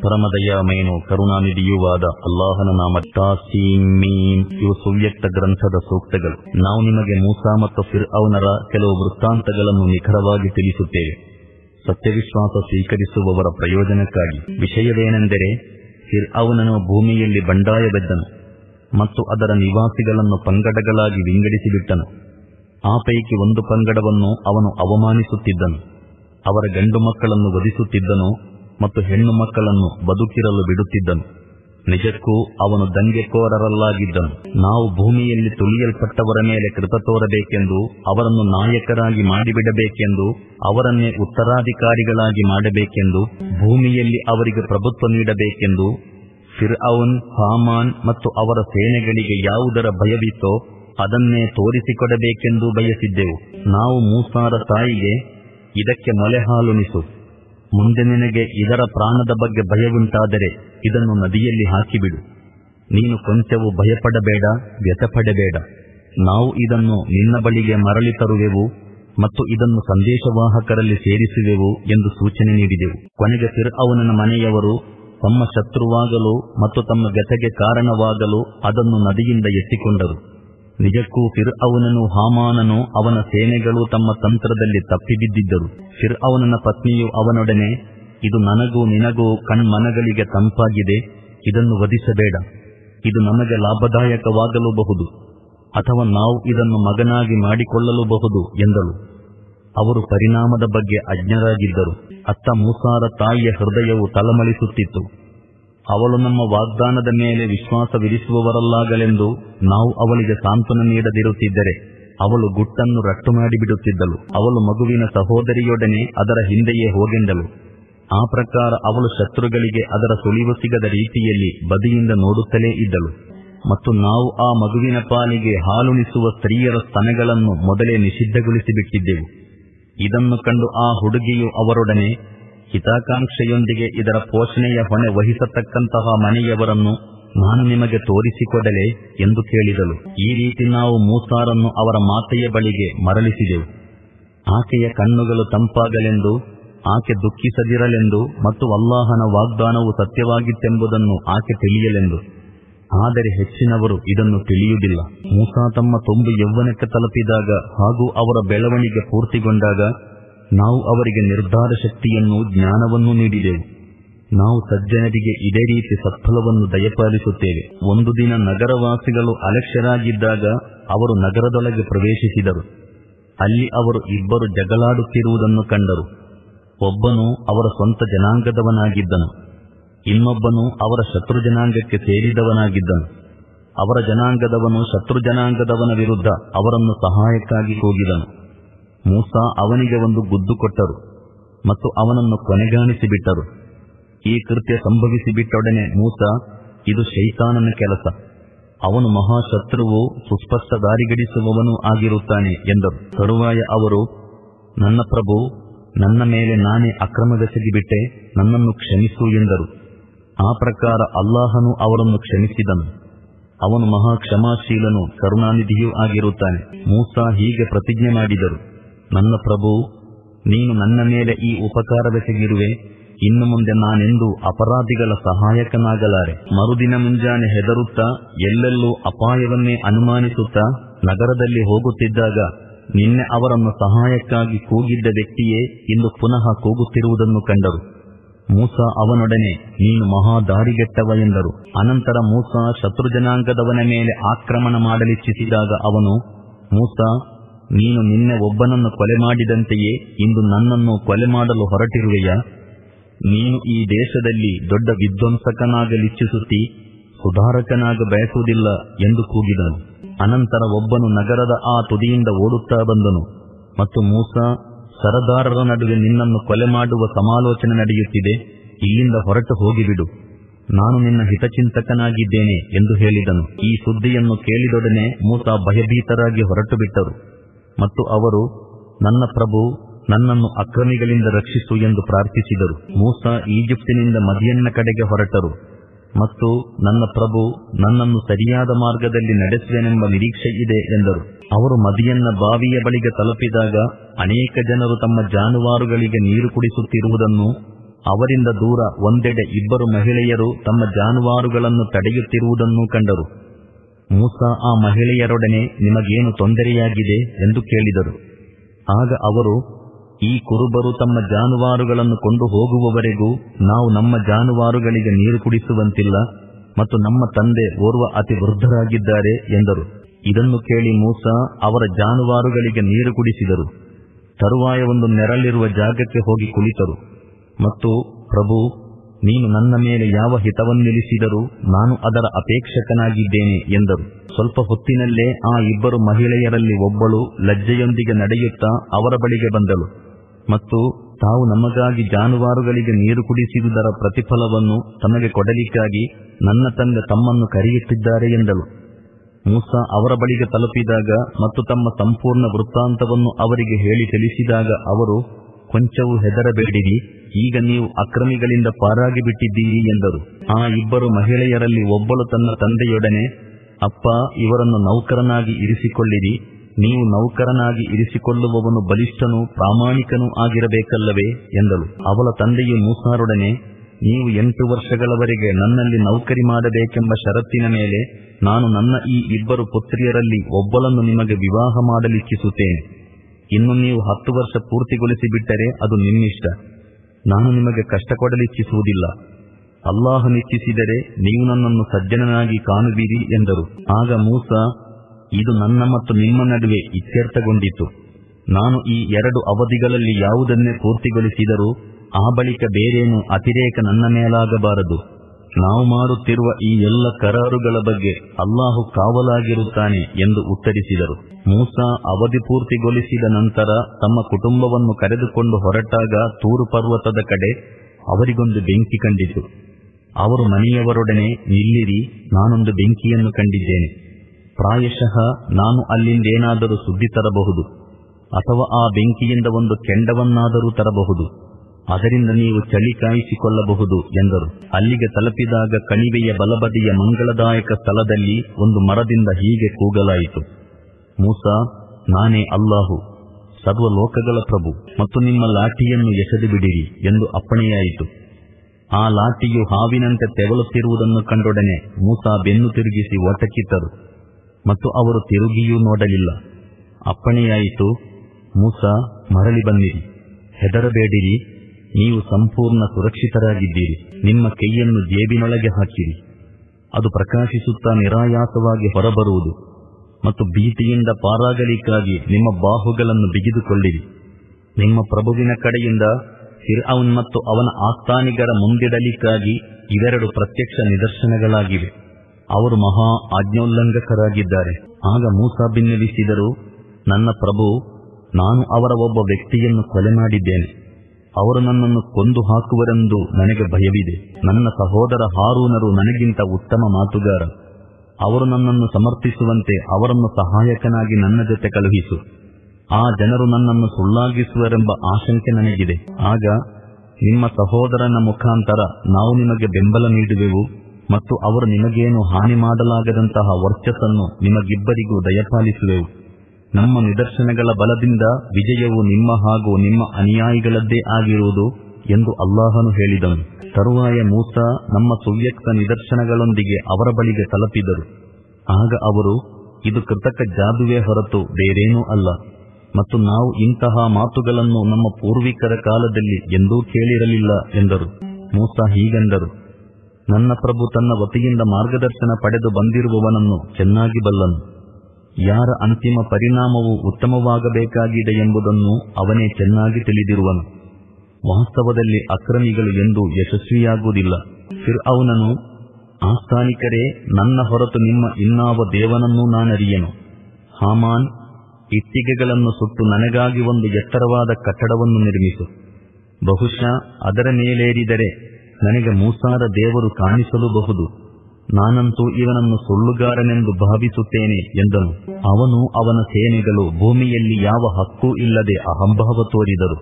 ಪರಮದಯಾಮಯನು ಕರುಣಾನಿಧಿಯೂ ಆದ ಅಲ್ಲಾಹನ ನಾಮ ಮೀಮ್ ಇವು ಸುವ್ಯಕ್ತ ಗ್ರಂಥದ ಸೂಕ್ತಗಳು. ನಾವು ನಿಮಗೆ ಮೂಸಾ ಮತ್ತು ಫಿರ್ ಅವನರ ಕೆಲವು ವೃತ್ತಾಂತಗಳನ್ನು ನಿಖರವಾಗಿ ತಿಳಿಸುತ್ತೇವೆ. ಸತ್ಯವಿಶ್ವಾಸ ಸ್ವೀಕರಿಸುವವರ ಪ್ರಯೋಜನಕ್ಕಾಗಿ. ವಿಷಯವೇನೆಂದರೆ ಫಿರ್ ಅವನನು ಭೂಮಿಯಲ್ಲಿ ಬಂಡಾಯವೆದ್ದನು ಮತ್ತು ಅದರ ನಿವಾಸಿಗಳನ್ನು ಪಂಗಡಗಳಾಗಿ ವಿಂಗಡಿಸಿಬಿಟ್ಟನು. ಆ ಪೈಕಿ ಒಂದು ಪಂಗಡವನ್ನು ಅವನು ಅವಮಾನಿಸುತ್ತಿದ್ದನು. ಅವರ ಗಂಡು ಮಕ್ಕಳನ್ನು ವಧಿಸುತ್ತಿದ್ದನು ಮತ್ತು ಹೆಣ್ಣು ಮಕ್ಕಳನ್ನು ಬದುಕಿರಲು ಬಿಡುತ್ತಿದ್ದನು. ನಿಜಕ್ಕೂ ಅವನು ದಂಗೆಕೋರರಲ್ಲಾಗಿದ್ದನು. ನಾವು ಭೂಮಿಯಲ್ಲಿ ತುಳಿಯಲ್ಪಟ್ಟವರ ಮೇಲೆ ಕೃತ ತೋರಬೇಕೆಂದು, ಅವರನ್ನು ನಾಯಕರಾಗಿ ಮಾಡಿಬಿಡಬೇಕೆಂದು, ಅವರನ್ನೇ ಉತ್ತರಾಧಿಕಾರಿಗಳಾಗಿ ಮಾಡಬೇಕೆಂದು, ಭೂಮಿಯಲ್ಲಿ ಅವರಿಗೆ ಪ್ರಭುತ್ವ ನೀಡಬೇಕೆಂದು, ಫಿರ್ಔನ್, ಹಾಮಾನ್ ಮತ್ತು ಅವರ ಸೇನೆಗಳಿಗೆ ಯಾವುದರ ಭಯವಿತ್ತೋ ಅದನ್ನೇ ತೋರಿಸಿಕೊಡಬೇಕೆಂದು ಬಯಸಿದ್ದೆವು. ನಾವು ಮೂಸಾರ ತಾಯಿಗೆ ಇದಕ್ಕೆ ಮೊಲೆ ಹಾಲುಣಿಸು ಮುಂದೆ ನಿನಗೆ ಇದರ ಪ್ರಾಣದ ಬಗ್ಗೆ ಭಯವುಂಟಾದರೆ ಇದನ್ನು ನದಿಯಲ್ಲಿ ಹಾಕಿಬಿಡು. ನೀನು ಕೊಂಚವೂ ಭಯಪಡಬೇಡ, ವ್ಯಥಪಡಬೇಡ. ನಾವು ಇದನ್ನು ನಿನ್ನ ಬಳಿಗೆ ಮರಳಿ ತರುವೆವು ಮತ್ತು ಇದನ್ನು ಸಂದೇಶವಾಹಕರಲ್ಲಿ ಸೇರಿಸುವೆವು ಎಂದು ಸೂಚನೆ ನೀಡಿದೆವು. ಕೊನೆಗೆ ಫಿರ್ ಅವನ ಮನೆಯವರು ತಮ್ಮ ಶತ್ರುವಾಗಲು ಮತ್ತು ತಮ್ಮ ವ್ಯಥೆಗೆ ಕಾರಣವಾಗಲು ಅದನ್ನು ನದಿಯಿಂದ ಎತ್ತಿಕೊಂಡರು. ನಿಜಕ್ಕೂ ಫಿರ್ ಅವನನು ಹಾಮಾನನು ಅವನ ಸೇನೆಗಳು ತಮ್ಮ ತಂತ್ರದಲ್ಲಿ ತಪ್ಪಿಬಿದ್ದಿದ್ದರು. ಫಿರ್ ಅವನನ ಪತ್ನಿಯು ಅವನೊಡನೆ, ಇದು ನನಗೂ ನಿನಗೂ ಕಣ್ಮನಗಳಿಗೆ ತಂಪಾಗಿದೆ, ಇದನ್ನು ವಧಿಸಬೇಡ. ಇದು ನಮಗೆ ಲಾಭದಾಯಕವಾಗಲೂಬಹುದು, ಅಥವಾ ನಾವು ಇದನ್ನು ಮಗನಾಗಿ ಮಾಡಿಕೊಳ್ಳಲೂಬಹುದು, ಎಂದಳು. ಅವರು ಪರಿಣಾಮದ ಬಗ್ಗೆ ಅಜ್ಞರಾಗಿದ್ದರು. ಅತ್ತ ಮೂಸಾರ ತಾಯಿಯ ಹೃದಯವು ತಲಮಳಿಸುತ್ತಿತ್ತು. ಅವಳು ನಮ್ಮ ವಾಗ್ದಾನದ ಮೇಲೆ ವಿಶ್ವಾಸವಿರಿಸುವವರಲ್ಲಾಗಲೆಂದು ನಾವು ಅವಳಿಗೆ ಸಾಂತ್ವನ ನೀಡದಿರುತ್ತಿದ್ದರೆ ಅವಳು ಗುಟ್ಟನ್ನು ರಟ್ಟು ಮಾಡಿಬಿಡುತ್ತಿದ್ದಳು. ಅವಳು ಮಗುವಿನ ಸಹೋದರಿಯೊಡನೆ ಅದರ ಹಿಂದೆಯೇ ಹೋಗೆಂಡಳು ಆ ಪ್ರಕಾರ ಅವಳು ಶತ್ರುಗಳಿಗೆ ಅದರ ಸುಳಿವು ಸಿಗದ ರೀತಿಯಲ್ಲಿ ಬದಿಯಿಂದ ನೋಡುತ್ತಲೇ ಇದ್ದಳು. ಮತ್ತು ನಾವು ಆ ಮಗುವಿನ ಪಾಲಿಗೆ ಹಾಲುಣಿಸುವ ಸ್ತ್ರೀಯರ ಸ್ತನಗಳನ್ನು ಮೊದಲೇ ನಿಷಿದ್ಧಗೊಳಿಸಿಬಿಟ್ಟಿದ್ದೆವು. ಇದನ್ನು ಕಂಡು ಆ ಹುಡುಗಿಯು ಅವರೊಡನೆ ಹಿತಾಕಾಂಕ್ಷೆಯೊಂದಿಗೆ ಇದರ ಪೋಷಣೆಯ ಹೊಣೆ ವಹಿಸತಕ್ಕಂತಹ ಮನೆಯವರನ್ನು ನಾನು ನಿಮಗೆ ತೋರಿಸಿಕೊಡಲೆ ಎಂದು ಕೇಳಿದಳು. ಈ ರೀತಿ ನಾವು ಮೂಸಾರನ್ನು ಅವರ ಮಾತೆಯ ಬಳಿಗೆ ಮರಳಿಸಿದೆವು. ಆಕೆಯ ಕಣ್ಣುಗಳು ತಂಪಾಗಲೆಂದು, ಆಕೆ ದುಃಖಿಸದಿರಲೆಂದು ಮತ್ತು ಅಲ್ಲಾಹನ ವಾಗ್ದಾನವು ಸತ್ಯವಾಗಿತ್ತೆಂಬುದನ್ನು ಆಕೆ ತಿಳಿಯಲೆಂದು. ಆದರೆ ಹೆಚ್ಚಿನವರು ಇದನ್ನು ತಿಳಿಯುವುದಿಲ್ಲ. ಮೂಸಾ ತಮ್ಮ ತುಂಬು ಯೌವನಕ್ಕೆ ತಲುಪಿದಾಗ ಹಾಗೂ ಅವರ ಬೆಳವಣಿಗೆ ಪೂರ್ತಿಗೊಂಡಾಗ ನಾವು ಅವರಿಗೆ ನಿರ್ಧಾರ ಶಕ್ತಿಯನ್ನು ಜ್ಞಾನವನ್ನು ನೀಡಿದೆವು. ನಾವು ಸಜ್ಜನರಿಗೆ ಇದೇ ರೀತಿ ಸತ್ಫಲವನ್ನು ದಯಪಾಲಿಸುತ್ತೇವೆ. ಒಂದು ದಿನ ನಗರವಾಸಿಗಳು ಅಲಕ್ಷ್ಯರಾಗಿದ್ದಾಗ ಅವರು ನಗರದೊಳಗೆ ಪ್ರವೇಶಿಸಿದರು. ಅಲ್ಲಿ ಅವರು ಇಬ್ಬರು ಜಗಳಾಡುತ್ತಿರುವುದನ್ನು ಕಂಡರು. ಒಬ್ಬನು ಅವರ ಸ್ವಂತ ಜನಾಂಗದವನಾಗಿದ್ದನು. ಇನ್ನೊಬ್ಬನು ಅವರ ಶತ್ರು ಜನಾಂಗಕ್ಕೆ ಸೇರಿದವನಾಗಿದ್ದನು. ಅವರ ಜನಾಂಗದವನು ಶತ್ರು ಜನಾಂಗದವನ ವಿರುದ್ಧ ಅವರನ್ನು ಸಹಾಯಕ್ಕಾಗಿ ಹೋಗಿದನು ಮೂಸಾ ಅವನಿಗೆ ಒಂದು ಗುದ್ದು ಕೊಟ್ಟರು ಮತ್ತು ಅವನನ್ನು ಕೊನೆಗಾಣಿಸಿಬಿಟ್ಟರು. ಈ ಕೃತ್ಯ ಸಂಭವಿಸಿಬಿಟ್ಟೊಡನೆ ಮೂಸ, ಇದು ಶೈತಾನನ ಕೆಲಸ. ಅವನು ಮಹಾಶತ್ರುವು ಸುಸ್ಪಷ್ಟ ದಾರಿಗಡಿಸುವವನೂ ಆಗಿರುತ್ತಾನೆ ಎಂದರು. ತರುವಾಯ ಅವರು, ನನ್ನ ಪ್ರಭು, ನನ್ನ ಮೇಲೆ ನಾನೇ ಅಕ್ರಮವೆಸಗಿಬಿಟ್ಟೆ ನನ್ನನ್ನು ಕ್ಷಮಿಸು ಎಂದರು. ಆ ಪ್ರಕಾರ ಅಲ್ಲಾಹನು ಅವರನ್ನು ಕ್ಷಮಿಸಿದನು. ಅವನು ಮಹಾ ಕ್ಷಮಾಶೀಲನು ಕರುಣಾನಿಧಿಯೂ ಆಗಿರುತ್ತಾನೆ. ಮೂಸಾ ಹೀಗೆ ಪ್ರತಿಜ್ಞೆ ಮಾಡಿದರು. ನನ್ನ ಪ್ರಭು, ನೀನು ನನ್ನ ಮೇಲೆ ಈ ಉಪಕಾರವೆಸಗಿರುವೆ ಇನ್ನು ಮುಂದೆ ನಾನೆಂದು ಅಪರಾಧಿಗಳ ಸಹಾಯಕನಾಗಲಾರೆ. ಮರುದಿನ ಮುಂಜಾನೆ ಹೆದರುತ್ತಾ, ಎಲ್ಲೆಲ್ಲೂ ಅಪಾಯವನ್ನೇ ಅನುಮಾನಿಸುತ್ತಾ, ನಗರದಲ್ಲಿ ಹೋಗುತ್ತಿದ್ದಾಗ, ನಿನ್ನೆ ಅವರನ್ನು ಸಹಾಯಕ್ಕಾಗಿ ಕೂಗಿದ್ದ ವ್ಯಕ್ತಿಯೇ ಇಂದು ಪುನಃ ಕೂಗುತ್ತಿರುವುದನ್ನು ಕಂಡರು. ಮೂಸ ಅವನೊಡನೆ, ನೀನು ಮಹಾ ದಾರಿಗೆಟ್ಟವ ಎಂದರು. ಅನಂತರ ಮೂಸ ಶತ್ರು ಜನಾಂಗದವನ ಮೇಲೆ ಆಕ್ರಮಣ ಮಾಡಲಿಚ್ಛಿಸಿದಾಗ ಅವನು, ಮೂಸ ನೀನು ನಿನ್ನೆ ಒಬ್ಬನನ್ನು ಕೊಲೆ ಮಾಡಿದಂತೆಯೇ ಇಂದು ನನ್ನನ್ನು ಕೊಲೆ ಮಾಡಲು ಹೊರಟಿರುವೆಯ? ನೀನು ಈ ದೇಶದಲ್ಲಿ ದೊಡ್ಡ ವಿಧ್ವಂಸಕನಾಗಲಿಚ್ಛಿಸುತ್ತಿ, ಸುಧಾರಕನಾಗ ಬಯಸುವುದಿಲ್ಲ ಎಂದು ಕೂಗಿದನು. ಅನಂತರ ಒಬ್ಬನು ನಗರದ ಆ ತುದಿಯಿಂದ ಓಡುತ್ತಾ ಬಂದನು. ಮತ್ತು ಮೂಸ, ಸರದಾರರ ನಡುವೆ ನಿನ್ನನ್ನು ಕೊಲೆ ಮಾಡುವ ಸಮಾಲೋಚನೆ ನಡೆಯುತ್ತಿದೆ, ಇಲ್ಲಿಂದ ಹೊರಟು ಹೋಗಿಬಿಡು. ನಾನು ನಿನ್ನ ಹಿತಚಿಂತಕನಾಗಿದ್ದೇನೆ ಎಂದು ಹೇಳಿದನು. ಈ ಸುದ್ದಿಯನ್ನು ಕೇಳಿದೊಡನೆ ಮೂಸ ಭಯಭೀತರಾಗಿ ಹೊರಟು ಬಿಟ್ಟರು ಮತ್ತು ಅವರು, ನನ್ನ ಪ್ರಭು ನನ್ನನ್ನು ಅಕ್ರಮಿಗಳಿಂದ ರಕ್ಷಿಸು ಎಂದು ಪ್ರಾರ್ಥಿಸಿದರು. ಮೂಸ ಈಜಿಪ್ಟಿನಿಂದ ಮದಿಯನ್ನ ಕಡೆಗೆ ಹೊರಟರು. ಮತ್ತು ನನ್ನ ಪ್ರಭು ನನ್ನನ್ನು ಸರಿಯಾದ ಮಾರ್ಗದಲ್ಲಿ ನಡೆಸುವೆನೆಂಬ ನಿರೀಕ್ಷೆ ಇದೆ ಎಂದರು. ಅವರು ಮದಿಯನ್ನ ಬಾವಿಯ ಬಳಿಗೆ ತಲುಪಿದಾಗ ಅನೇಕ ಜನರು ತಮ್ಮ ಜಾನುವಾರುಗಳಿಗೆ ನೀರು ಕುಡಿಸುತ್ತಿರುವುದನ್ನು, ಅವರಿಂದ ದೂರ ಒಂದೆಡೆ ಇಬ್ಬರು ಮಹಿಳೆಯರು ತಮ್ಮ ಜಾನುವಾರುಗಳನ್ನು ತಡೆಯುತ್ತಿರುವುದನ್ನು ಕಂಡರು. ಮೂಸ ಆ ಮಹಿಳೆಯರೊಡನೆ ನಿಮಗೇನು ತೊಂದರೆಯಾಗಿದೆ ಎಂದು ಕೇಳಿದರು. ಆಗ ಅವರು, ಈ ಕುರುಬರು ತಮ್ಮ ಜಾನುವಾರುಗಳನ್ನು ಕೊಂಡು ಹೋಗುವವರೆಗೂ ನಾವು ನಮ್ಮ ಜಾನುವಾರುಗಳಿಗೆ ನೀರು ಕುಡಿಸುವಂತಿಲ್ಲ ಮತ್ತು ನಮ್ಮ ತಂದೆ ಓರ್ವ ಅತಿ ವೃದ್ಧರಾಗಿದ್ದಾರೆ ಎಂದರು. ಇದನ್ನು ಕೇಳಿ ಮೂಸ ಅವರ ಜಾನುವಾರುಗಳಿಗೆ ನೀರು ಕುಡಿಸಿದರು. ತರುವಾಯ ಒಂದು ನೆರಳಿರುವ ಜಾಗಕ್ಕೆ ಹೋಗಿ ಕುಳಿತರು. ಮತ್ತು, ಪ್ರಭು ನೀನು ನನ್ನ ಮೇಲೆ ಯಾವ ಹಿತವನ್ನಿಲಿಸಿದರೂ ನಾನು ಅದರ ಅಪೇಕ್ಷಕನಾಗಿದ್ದೇನೆ ಎಂದರು. ಸ್ವಲ್ಪ ಹೊತ್ತಿನಲ್ಲೇ ಆ ಇಬ್ಬರು ಮಹಿಳೆಯರಲ್ಲಿ ಒಬ್ಬಳು ಲಜ್ಜೆಯೊಂದಿಗೆ ನಡೆಯುತ್ತಾ ಅವರ ಬಳಿಗೆ ಬಂದಳು. ಮತ್ತು ತಾವು ನಮಗಾಗಿ ಜಾನುವಾರುಗಳಿಗೆ ನೀರು ಕುಡಿಸಿದುದರ ಪ್ರತಿಫಲವನ್ನು ತಮಗೆ ಕೊಡಲಿಕ್ಕಾಗಿ ನನ್ನ ತಂದೆ ತಮ್ಮನ್ನು ಕರೆಯುತ್ತಿದ್ದಾರೆ ಎಂದಳು. ಮೂಸ ಅವರ ಬಳಿಗೆ ತಲುಪಿದಾಗ ಮತ್ತು ತಮ್ಮ ಸಂಪೂರ್ಣ ವೃತ್ತಾಂತವನ್ನು ಅವರಿಗೆ ಹೇಳಿ ತಿಳಿಸಿದಾಗ ಅವರು ಕೊಂಚವೂ ಹೆದರಬೇಡಿರಿ. ಈಗ ನೀವು ಅಕ್ರಮಿಗಳಿಂದ ಪಾರಾಗಿ ಬಿಟ್ಟಿದ್ದೀರಿ ಎಂದರು. ಆ ಇಬ್ಬರು ಮಹಿಳೆಯರಲ್ಲಿ ಒಬ್ಬಳು ತನ್ನ ತಂದೆಯೊಡನೆ, ಅಪ್ಪ, ಇವರನ್ನು ನೌಕರನಾಗಿ ಇರಿಸಿಕೊಳ್ಳಿರಿ. ನೀವು ನೌಕರನಾಗಿ ಇರಿಸಿಕೊಳ್ಳುವವನು ಬಲಿಷ್ಠನೂ ಪ್ರಾಮಾಣಿಕನೂ ಆಗಿರಬೇಕಲ್ಲವೇ? ಎಂದಳು. ಅವಳ ತಂದೆಯು ಮೂಸಾರೊಡನೆ, ನೀವು ಎಂಟು ವರ್ಷಗಳವರೆಗೆ ನನ್ನಲ್ಲಿ ನೌಕರಿ ಮಾಡಬೇಕೆಂಬ ಷರತ್ತಿನ ಮೇಲೆ ನಾನು ನನ್ನ ಈ ಇಬ್ಬರು ಪುತ್ರಿಯರಲ್ಲಿ ಒಬ್ಬಳನ್ನು ನಿಮಗೆ ವಿವಾಹ ಮಾಡಲಿಚ್ಛಿಸುತ್ತೇನೆ ಇನ್ನು ನೀವು ಹತ್ತು ವರ್ಷ ಪೂರ್ತಿಗೊಳಿಸಿ ಬಿಟ್ಟರೆ ಅದು ನಿಮ್ಮಿಷ್ಟ. ನಾನು ನಿಮಗೆ ಕಷ್ಟ ಕೊಡಲಿಚ್ಛಿಸುವುದಿಲ್ಲ ಅಲ್ಲಾಹನಿಚ್ಛಿಸಿದರೆ ನೀವು ನನ್ನನ್ನು ಸಜ್ಜನನಾಗಿ ಕಾಣುವಿರಿ ಎಂದರು. ಆಗ ಮೂಸ, ಇದು ನನ್ನ ಮತ್ತು ನಿಮ್ಮ ನಡುವೆ ಇತ್ಯರ್ಥಗೊಂಡಿತು. ನಾನು ಈ ಎರಡು ಅವಧಿಗಳಲ್ಲಿ ಯಾವುದನ್ನೇ ಪೂರ್ತಿಗೊಳಿಸಿದರೂ ಆ ಬಳಿಕ ಬೇರೇನು ಅತಿರೇಕ ನನ್ನ ಮೇಲಾಗಬಾರದು. ನಾವು ಮಾಡುತ್ತಿರುವ ಈ ಎಲ್ಲ ಕರಾರುಗಳ ಬಗ್ಗೆ ಅಲ್ಲಾಹು ಕಾವಲಾಗಿರುತ್ತಾನೆ ಎಂದು ಉತ್ತರಿಸಿದರು. ಮೂಸ ಅವಧಿ ಪೂರ್ತಿಗೊಳಿಸಿದ ನಂತರ ತಮ್ಮ ಕುಟುಂಬವನ್ನು ಕರೆದುಕೊಂಡು ಹೊರಟಾಗ ತೂರು ಪರ್ವತದ ಕಡೆ ಅವರಿಗೊಂದು ಬೆಂಕಿ ಕಂಡಿತು. ಅವರು ಮನೆಯವರೊಡನೆ, ನಿಲ್ಲಿರಿ, ನಾನೊಂದು ಬೆಂಕಿಯನ್ನು ಕಂಡಿದ್ದೇನೆ. ಪ್ರಾಯಶಃ ನಾನು ಅಲ್ಲಿಂದೇನಾದರೂ ಸುದ್ದಿ ತರಬಹುದು. ಅಥವಾ ಆ ಬೆಂಕಿಯಿಂದ ಒಂದು ಕೆಂಡವನ್ನಾದರೂ ತರಬಹುದು. ಅದರಿಂದ ನೀವು ಚಳಿ ಕಾಯಿಸಿಕೊಳ್ಳಬಹುದು ಎಂದರು. ಅಲ್ಲಿಗೆ ತಲುಪಿದಾಗ ಕಣಿವೆಯ ಬಲಬದಿಯ ಮಂಗಳದಾಯಕ ಸ್ಥಳದಲ್ಲಿ ಒಂದು ಮರದಿಂದ ಹೀಗೆ ಕೂಗಲಾಯಿತು. ಮೂಸ, ನಾನೇ ಅಲ್ಲಾಹು ಸರ್ವ ಲೋಕಗಳ ಪ್ರಭು, ಮತ್ತು ನಿಮ್ಮ ಲಾಠಿಯನ್ನು ಎಸೆದು ಬಿಡಿರಿ ಎಂದು ಅಪ್ಪಣೆಯಾಯಿತು. ಆ ಲಾಠಿಯು ಹಾವಿನಂತೆ ತೆವಳುತ್ತಿರುವುದನ್ನು ಕಂಡೊಡನೆ ಮೂಸ ಬೆನ್ನು ತಿರುಗಿಸಿ ಒಟಕಿತ್ತರು ಮತ್ತು ಅವರು ತಿರುಗಿಯೂ ನೋಡಲಿಲ್ಲ. ಅಪ್ಪಣೆಯಾಯಿತು, ಮೂಸ, ಮರಳಿ ಬಂದಿರಿ ಹೆದರಬೇಡಿರಿ ನೀವು ಸಂಪೂರ್ಣ ಸುರಕ್ಷಿತರಾಗಿದ್ದೀರಿ. ನಿಮ್ಮ ಕೈಯನ್ನು ಜೇಬಿನೊಳಗೆ ಹಾಕಿರಿ. ಅದು ಪ್ರಕಾಶಿಸುತ್ತಾ ನಿರಾಯಾಸವಾಗಿ ಹೊರಬರುವುದು ಮತ್ತು ಭೀತಿಯಿಂದ ಪಾರಾಗಲಿಕ್ಕಾಗಿ ನಿಮ್ಮ ಬಾಹುಗಳನ್ನು ಬಿಗಿದುಕೊಳ್ಳಿರಿ. ನಿಮ್ಮ ಪ್ರಭುವಿನ ಕಡೆಯಿಂದ ಫಿರ್ಔನ್ ಮತ್ತು ಅವನ ಆಸ್ಥಾನಿಗರ ಮುಂದಿಡಲಿಕ್ಕಾಗಿ ಇವೆರಡು ಪ್ರತ್ಯಕ್ಷ ನಿದರ್ಶನಗಳಾಗಿವೆ. ಅವರು ಮಹಾ ಆಜ್ಞೋಲ್ಲಂಘಕರಾಗಿದ್ದಾರೆ. ಆಗ ಮೂಸಾ ಭಿನ್ನವಿಸಿದರು ನನ್ನ ಪ್ರಭು, ನಾನು ಅವರ ಒಬ್ಬ ವ್ಯಕ್ತಿಯನ್ನು ಕೊಲೆ ಮಾಡಿದ್ದೇನೆ ಅವರು ನನ್ನನ್ನು ಕೊಂದು ಹಾಕುವರೆಂದು ನನಗೆ ಭಯವಿದೆ. ನನ್ನ ಸಹೋದರ ಹಾರೂನರು ನನಗಿಂತ ಉತ್ತಮ ಮಾತುಗಾರ. ಅವರು ನನ್ನನ್ನು ಸಮರ್ಥಿಸುವಂತೆ ಅವರನ್ನು ಸಹಾಯಕನಾಗಿ ನನ್ನ ಜೊತೆ ಕಳುಹಿಸು. ಆ ಜನರು ನನ್ನನ್ನು ಸುಳ್ಳಾಗಿಸುವರೆಂಬ ಆಶಂಕೆ ನನಗಿದೆ. ಆಗ ನಿಮ್ಮ ಸಹೋದರನ ಮುಖಾಂತರ ನಾವು ನಿಮಗೆ ಬೆಂಬಲ ನೀಡುವೆವು ಮತ್ತು ಅವರು ನಿಮಗೇನು ಹಾನಿ ಮಾಡಲಾಗದಂತಹ ವರ್ಚಸ್ಸನ್ನು ನಿಮಗಿಬ್ಬರಿಗೂ ದಯಪಾಲಿಸುವೆವು. ನಮ್ಮ ನಿದರ್ಶನಗಳ ಬಲದಿಂದ ವಿಜಯವು ನಿಮ್ಮ ಹಾಗೂ ನಿಮ್ಮ ಅನುಯಾಯಿಗಳದ್ದೇ ಆಗಿರುವುದು ಎಂದು ಅಲ್ಲಾಹನು ಹೇಳಿದನು. ತರುವಾಯ ಮೂಸ ನಮ್ಮ ಸುವ್ಯಕ್ತ ನಿದರ್ಶನಗಳೊಂದಿಗೆ ಅವರ ಬಳಿಗೆ ತಲುಪಿದರು. ಆಗ ಅವರು, ಇದು ಕೃತಕ ಜಾದುವೇ ಹೊರತು ಬೇರೇನೂ ಅಲ್ಲ, ಮತ್ತು ನಾವು ಇಂತಹ ಮಾತುಗಳನ್ನು ನಮ್ಮ ಪೂರ್ವಿಕರ ಕಾಲದಲ್ಲಿ ಎಂದೂ ಕೇಳಿರಲಿಲ್ಲ ಎಂದರು. ಮೂಸ ಹೀಗೆಂದರು, ನನ್ನ ಪ್ರಭು ತನ್ನ ವತಿಯಿಂದ ಮಾರ್ಗದರ್ಶನ ಪಡೆದು ಬಂದಿರುವವನನ್ನು ಚೆನ್ನಾಗಿ ಬಲ್ಲನು. ಯಾರ ಅಂತಿಮ ಪರಿಣಾಮವು ಉತ್ತಮವಾಗಬೇಕಾಗಿದೆ ಎಂಬುದನ್ನು ಅವನೇ ಚೆನ್ನಾಗಿ ತಿಳಿದಿರುವನು. ವಾಸ್ತವದಲ್ಲಿ ಅಕ್ರಮಿಗಳು ಎಂದು ಯಶಸ್ವಿಯಾಗುವುದಿಲ್ಲ. ಫಿರ್ ಅವನನು ಆಸ್ಥಾನಿಕರೇ, ನನ್ನ ಹೊರತು ನಿಮ್ಮ ಇನ್ನಾವ ದೇವನನ್ನೂ ನಾನರಿಯನು. ಹಾಮಾನ್ ಇಟ್ಟಿಗೆಗಳನ್ನು ಸುಟ್ಟು ನನಗಾಗಿ ಒಂದು ಎತ್ತರವಾದ ಕಟ್ಟಡವನ್ನು ನಿರ್ಮಿಸು. ಬಹುಶಃ ಅದರ ಮೇಲೇರಿದರೆ ನನಗೆ ಮೂಸಾರ ದೇವರು ಕಾಣಿಸಲೂಬಹುದು. ನಾನಂತೂ ಇವನನ್ನು ಸುಳ್ಳುಗಾರನೆಂದು ಭಾವಿಸುತ್ತೇನೆ ಎಂದನು. ಅವನು ಅವನ ಸೇನೆಗಳು ಭೂಮಿಯಲ್ಲಿ ಯಾವ ಹಕ್ಕೂ ಇಲ್ಲದೆ ಅಹಂಭಾವ ತೋರಿದರು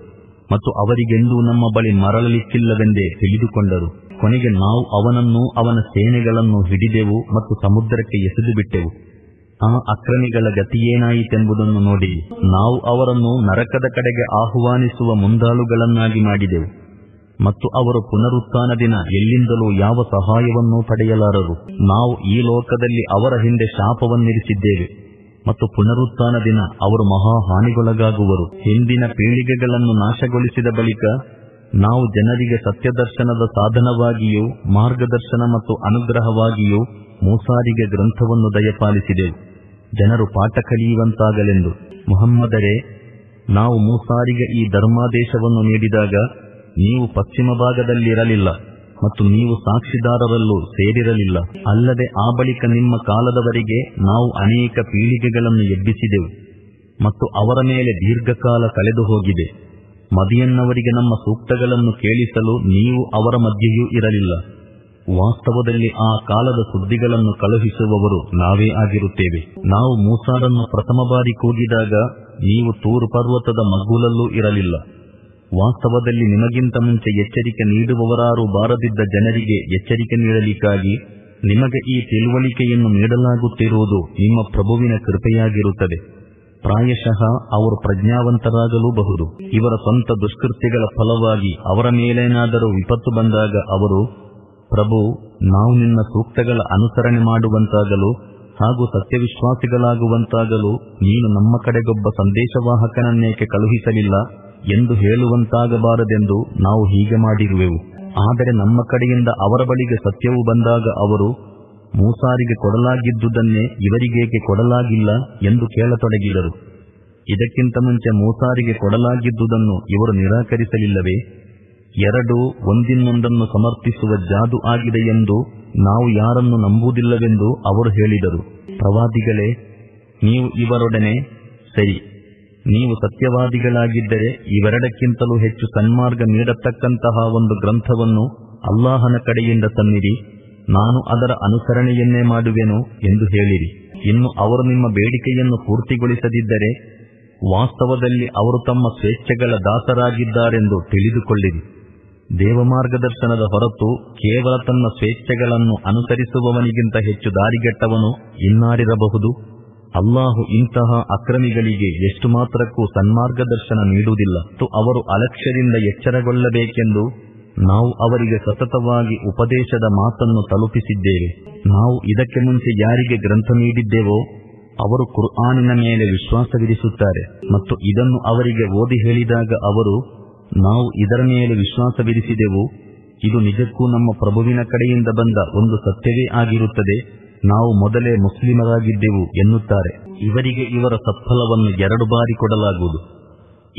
ಮತ್ತು ಅವರಿಗೆಂದೂ ನಮ್ಮ ಬಳಿ ಮರಳಲಿಕ್ಕಿಲ್ಲವೆಂದೇ ತಿಳಿದುಕೊಂಡರು. ಕೊನೆಗೆ ನಾವು ಅವನನ್ನು ಅವನ ಸೇನೆಗಳನ್ನು ಹಿಡಿದೆವು ಮತ್ತು ಸಮುದ್ರಕ್ಕೆ ಎಸೆದು ಬಿಟ್ಟೆವು ಆ ಅಕ್ರಮಿಗಳ ಗತಿಯೇನಾಯಿತೆಂಬುದನ್ನು ನೋಡಿ ನಾವು ಅವರನ್ನು ನರಕದ ಕಡೆಗೆ ಆಹ್ವಾನಿಸುವ ಮುಂದಾಳುಗಳನ್ನಾಗಿ ಮಾಡಿದೆವು. ಮತ್ತು ಅವರು ಪುನರುತ್ಥಾನ ದಿನ ಎಲ್ಲಿಂದಲೂ ಯಾವ ಸಹಾಯವನ್ನೂ ಪಡೆಯಲಾರರು. ನಾವು ಈ ಲೋಕದಲ್ಲಿ ಅವರ ಹಿಂದೆ ಶಾಪವನ್ನಿರಿಸಿದ್ದೇವೆ ಮತ್ತು ಪುನರುತ್ಥಾನ ದಿನ ಅವರು ಮಹಾ ಹಾನಿಗೊಳಗಾಗುವರು. ಹಿಂದಿನ ಪೀಳಿಗೆಗಳನ್ನು ನಾಶಗೊಳಿಸಿದ ಬಳಿಕ ನಾವು ಜನರಿಗೆ ಸತ್ಯದರ್ಶನದ ಸಾಧನವಾಗಿಯೂ ಮಾರ್ಗದರ್ಶನ ಮತ್ತು ಅನುಗ್ರಹವಾಗಿಯೂ ಮೂಸಾರಿಗೆ ಗ್ರಂಥವನ್ನು ದಯಪಾಲಿಸಿದೆವು. ಜನರು ಪಾಠ ಕಲಿಯುವಂತಾಗಲೆಂದು. ಮುಹಮ್ಮದರೇ, ನಾವು ಮೂಸಾರಿಗೆ ಈ ಧರ್ಮಾದೇಶವನ್ನು ನೀಡಿದಾಗ ನೀವು ಪಶ್ಚಿಮ ಭಾಗದಲ್ಲಿರಲಿಲ್ಲ ಮತ್ತು ನೀವು ಸಾಕ್ಷಿದಾರರಲ್ಲೂ ಸೇರಿರಲಿಲ್ಲ. ಅಲ್ಲದೆ ಆ ಬಳಿಕ ನಿಮ್ಮ ಕಾಲದವರೆಗೆ ನಾವು ಅನೇಕ ಪೀಳಿಗೆಗಳನ್ನು ಎಬ್ಬಿಸಿದೆವು ಮತ್ತು ಅವರ ಮೇಲೆ ದೀರ್ಘಕಾಲ ಕಳೆದು ಹೋಗಿದೆ ಮದಿಯನ್ನವರಿಗೆ ನಮ್ಮ ಸೂಕ್ತಗಳನ್ನು ಕೇಳಿಸಲು ನೀವು ಅವರ ಮಧ್ಯೆಯೂ ಇರಲಿಲ್ಲ. ವಾಸ್ತವದಲ್ಲಿ ಆ ಕಾಲದ ಸುದ್ದಿಗಳನ್ನು ಕಳುಹಿಸುವವರು ನಾವೇ ಆಗಿರುತ್ತೇವೆ. ನಾವು ಮೂಸಾರನ್ನು ಪ್ರಥಮ ಬಾರಿ ಕೂಗಿದಾಗ ನೀವು ತೂರು ಪರ್ವತದ ಮಗ್ಗುಲಲ್ಲೂ ಇರಲಿಲ್ಲ. ವಾಸ್ತವದಲ್ಲಿ ನಿಮಗಿಂತ ಮುಂಚೆ ಎಚ್ಚರಿಕೆ ನೀಡುವವರಾರು ಬಾರದಿದ್ದ ಜನರಿಗೆ ಎಚ್ಚರಿಕೆ ನೀಡಲಿಕ್ಕಾಗಿ ನಿಮಗೆ ಈ ತಿಳುವಳಿಕೆಯನ್ನು ನೀಡಲಾಗುತ್ತಿರುವುದು ನಿಮ್ಮ ಪ್ರಭುವಿನ ಕೃಪೆಯಾಗಿರುತ್ತದೆ. ಪ್ರಾಯಶಃ ಅವರು ಪ್ರಜ್ಞಾವಂತರಾಗಲೂಬಹುದು ಇವರ ಸ್ವಂತ ದುಷ್ಕೃತ್ಯಗಳ ಫಲವಾಗಿ ಅವರ ಮೇಲೇನಾದರೂ ವಿಪತ್ತು ಬಂದಾಗ ಅವರು, ಪ್ರಭು, ನಾವು ನಿನ್ನ ಸೂಕ್ತಗಳ ಅನುಸರಣೆ ಮಾಡುವಂತಾಗಲು ಹಾಗೂ ಸತ್ಯವಿಶ್ವಾಸಿಗಳಾಗುವಂತಾಗಲು ನೀನು ನಮ್ಮ ಕಡೆಗೊಬ್ಬ ಸಂದೇಶವಾಹಕನನ್ನೇಕೆ ಕಳುಹಿಸಲಿಲ್ಲ? ಎಂದು ಹೇಳುವಂತಾಗಬಾರದೆಂದು ನಾವು ಹೀಗೆ ಮಾಡಿರುವೆವು. ಆದರೆ ನಮ್ಮ ಕಡೆಯಿಂದ ಅವರ ಬಳಿಗೆ ಸತ್ಯವು ಬಂದಾಗ ಅವರು, ಮೂಸಾರಿಗೆ ಕೊಡಲಾಗಿದ್ದುದನ್ನೇ ಇವರಿಗೇಕೆ ಕೊಡಲಾಗಿಲ್ಲ? ಎಂದು ಕೇಳತೊಡಗಿದರು. ಇದಕ್ಕಿಂತ ಮುಂಚೆ ಮೂಸಾರಿಗೆ ಕೊಡಲಾಗಿದ್ದುದನ್ನು ಇವರು ನಿರಾಕರಿಸಲಿಲ್ಲವೇ? ಎರಡು ಒಂದಿನ್ನೊಂದನ್ನು ಸಮರ್ಥಿಸುವ ಜಾದು ಆಗಿದೆ ಎಂದು ನಾವು ಯಾರನ್ನು ನಂಬುವುದಿಲ್ಲವೆಂದು ಅವರು ಹೇಳಿದರು. ಪ್ರವಾದಿಗಳೇ, ನೀವು ಇವರೊಡನೆ ಸರಿ. ನೀವು ಸತ್ಯವಾದಿಗಳಾಗಿದ್ದರೆ ಇವೆರಡಕ್ಕಿಂತಲೂ ಹೆಚ್ಚು ಸನ್ಮಾರ್ಗ ನೀಡತಕ್ಕಂತಹ ಒಂದು ಗ್ರಂಥವನ್ನು ಅಲ್ಲಾಹನ ಕಡೆಯಿಂದ ತನ್ನಿರಿ. ನಾನು ಅದರ ಅನುಸರಣೆಯನ್ನೇ ಮಾಡುವೆನು ಎಂದು ಹೇಳಿರಿ. ಇನ್ನು ಅವರು ನಿಮ್ಮ ಬೇಡಿಕೆಯನ್ನು ಪೂರ್ತಿಗೊಳಿಸದಿದ್ದರೆ ವಾಸ್ತವದಲ್ಲಿ ಅವರು ತಮ್ಮ ಸ್ವೇಚ್ಛೆಗಳ ದಾಸರಾಗಿದ್ದಾರೆಂದು ತಿಳಿದುಕೊಳ್ಳಿರಿ. ದೇವಮಾರ್ಗದರ್ಶನದ ಹೊರತು ಕೇವಲ ತನ್ನ ಸ್ವೇಚ್ಛೆಗಳನ್ನು ಅನುಸರಿಸುವವನಿಗಿಂತ ಹೆಚ್ಚು ದಾರಿಗೆಟ್ಟವನು ಇನ್ನಾರಿರಬಹುದು. ಅಲ್ಲಾಹು ಇಂತಹ ಅಕ್ರಮಿಗಳಿಗೆ ಎಷ್ಟು ಮಾತ್ರಕ್ಕೂ ಸನ್ಮಾರ್ಗದರ್ಶನ ನೀಡುವುದಿಲ್ಲ. ಮತ್ತು ಅವರು ಅಲಕ್ಷ್ಯದಿಂದ ಎಚ್ಚರಗೊಳ್ಳಬೇಕೆಂದು ನಾವು ಅವರಿಗೆ ಸತತವಾಗಿ ಉಪದೇಶದ ಮಾತನ್ನು ತಲುಪಿಸಿದ್ದೇವೆ. ನಾವು ಇದಕ್ಕೆ ಮುಂಚೆ ಯಾರಿಗೆ ಗ್ರಂಥ ನೀಡಿದ್ದೇವೋ ಅವರು ಕುರ್ಆನಿನ ಮೇಲೆ ವಿಶ್ವಾಸವಿರಿಸುತ್ತಾರೆ. ಮತ್ತು ಇದನ್ನು ಅವರಿಗೆ ಓದಿ ಹೇಳಿದಾಗ ಅವರು, ನಾವು ಇದರ ಮೇಲೆ ವಿಶ್ವಾಸವಿರಿಸಿದೆವು. ಇದು ನಿಜಕ್ಕೂ ನಮ್ಮ ಪ್ರಭುವಿನ ಕಡೆಯಿಂದ ಬಂದ ಒಂದು ಸತ್ಯವೇ ಆಗಿರುತ್ತದೆ. ನಾವು ಮೊದಲೇ ಮುಸ್ಲಿಮರಾಗಿದ್ದೆವು ಎನ್ನುತ್ತಾರೆ. ಇವರಿಗೆ ಇವರ ಸತ್ಫಲವನ್ನು ಎರಡು ಬಾರಿ ಕೊಡಲಾಗುವುದು.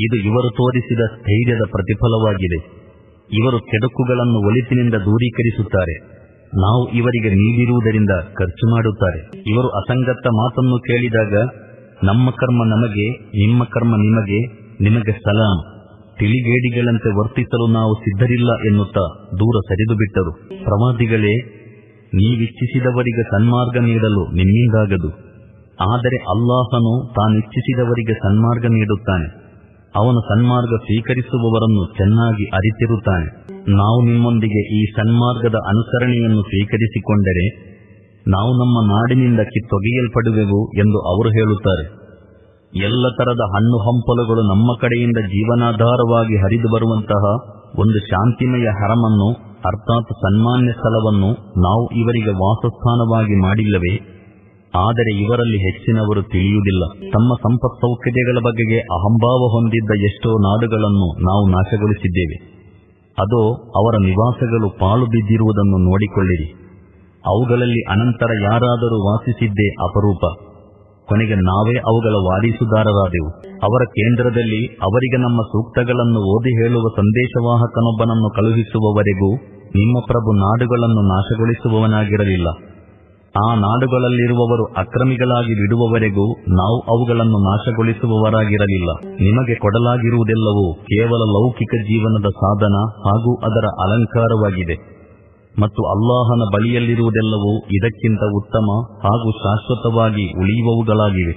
ಇದು ಇವರು ತೋರಿಸಿದ ಸ್ಥೈರ್ಯದ ಪ್ರತಿಫಲವಾಗಿದೆ. ಇವರು ಕೆಡಕುಗಳನ್ನು ಒಲಿಸಿನಿಂದ ದೂರೀಕರಿಸುತ್ತಾರೆ. ನಾವು ಇವರಿಗೆ ನೀಡಿರುವುದರಿಂದ ಖರ್ಚು ಮಾಡುತ್ತಾರೆ. ಇವರು ಅಸಂಗತ ಮಾತನ್ನು ಕೇಳಿದಾಗ, ನಮ್ಮ ಕರ್ಮ ನಮಗೆ, ನಿಮ್ಮ ಕರ್ಮ ನಿಮಗೆ ನಿಮಗೆ ಸಲಾಂ. ತಿಳಿಗೇಡಿಗಳಂತೆ ವರ್ತಿಸಲು ನಾವು ಸಿದ್ಧರಿಲ್ಲ ಎನ್ನುತ್ತಾ ದೂರ ಸರಿದು ಬಿಟ್ಟರು ಪ್ರವಾದಿಗಳೇ ನೀವಿಚ್ಛಿಸಿದವರಿಗೆ ಸನ್ಮಾರ್ಗ ನೀಡಲು ನಿಮ್ಮಿಂದಾಗದು. ಆದರೆ ಅಲ್ಲಾಹನು ತಾನಿಚ್ಛಿಸಿದವರಿಗೆ ಸನ್ಮಾರ್ಗ ನೀಡುತ್ತಾನೆ. ಅವನು ಸನ್ಮಾರ್ಗ ಸ್ವೀಕರಿಸುವವರನ್ನು ಚೆನ್ನಾಗಿ ಅರಿತಿರುತ್ತಾನೆ. ನಾವು ನಿಮ್ಮೊಂದಿಗೆ ಈ ಸನ್ಮಾರ್ಗದ ಅನುಸರಣೆಯನ್ನು ಸ್ವೀಕರಿಸಿಕೊಂಡರೆ ನಾವು ನಮ್ಮ ನಾಡಿನಿಂದ ಕಿತ್ತೊಗೆಯಲ್ಪಡುವೆವು ಎಂದು ಅವರು ಹೇಳುತ್ತಾರೆ. ಎಲ್ಲ ತರದ ಹಣ್ಣು ಹಂಪಲುಗಳು ನಮ್ಮ ಕಡೆಯಿಂದ ಜೀವನಾಧಾರವಾಗಿ ಹರಿದು ಬರುವಂತಹ ಒಂದು ಶಾಂತಿಮಯ ಹರಮನ್ನು ಅರ್ಥಾತ್ ಸನ್ಮಾನ್ಯ ಸ್ಥಳವನ್ನು ನಾವು ಇವರಿಗೆ ವಾಸಸ್ಥಾನವಾಗಿ ಮಾಡಿಲ್ಲವೇ? ಆದರೆ ಇವರಲ್ಲಿ ಹೆಚ್ಚಿನವರು ತಿಳಿಯುವುದಿಲ್ಲ. ತಮ್ಮ ಸಂಪತ್ ಸೌಕರ್ಯಗಳ ಬಗೆಗೆ ಅಹಂಭಾವ ಹೊಂದಿದ್ದ ಎಷ್ಟೋ ನಾಡುಗಳನ್ನು ನಾವು ನಾಶಗೊಳಿಸಿದ್ದೇವೆ. ಅದೋ ಅವರ ನಿವಾಸಗಳು ಪಾಳು ಬಿದ್ದಿರುವುದನ್ನು ನೋಡಿಕೊಳ್ಳಿರಿ. ಅವುಗಳಲ್ಲಿ ಅನಂತರ ಯಾರಾದರೂ ವಾಸಿಸಿದ್ದೇ ಅಪರೂಪ. ಕೊನೆಗೆ ನಾವೇ ಅವುಗಳ ವಾರಿಸುದಾರರಾದೆವು. ಅವರ ಕೇಂದ್ರದಲ್ಲಿ ಅವರಿಗೆ ನಮ್ಮ ಸೂಕ್ತಗಳನ್ನು ಓದಿ ಹೇಳುವ ಸಂದೇಶವಾಹಕನೊಬ್ಬನನ್ನು ಕಳುಹಿಸುವವರೆಗೂ ನಿಮ್ಮ ಪ್ರಭು ನಾಡುಗಳನ್ನು ನಾಶಗೊಳಿಸುವವನಾಗಿರಲಿಲ್ಲ. ಆ ನಾಡುಗಳಲ್ಲಿರುವವರು ಅಕ್ರಮಿಗಳಾಗಿ ಬಿಡುವವರೆಗೂ ನಾವು ಅವುಗಳನ್ನು ನಾಶಗೊಳಿಸುವವರಾಗಿರಲಿಲ್ಲ. ನಿಮಗೆ ಕೊಡಲಾಗಿರುವುದೆಲ್ಲವೂ ಕೇವಲ ಲೌಕಿಕ ಜೀವನದ ಸಾಧನ ಹಾಗೂ ಅದರ ಅಲಂಕಾರವಾಗಿದೆ. ಮತ್ತು ಅಲ್ಲಾಹನ ಬಳಿಯಲ್ಲಿರುವುದೆಲ್ಲವೂ ಇದಕ್ಕಿಂತ ಉತ್ತಮ ಹಾಗೂ ಶಾಶ್ವತವಾಗಿ ಉಳಿಯುವವುಗಳಾಗಿವೆ.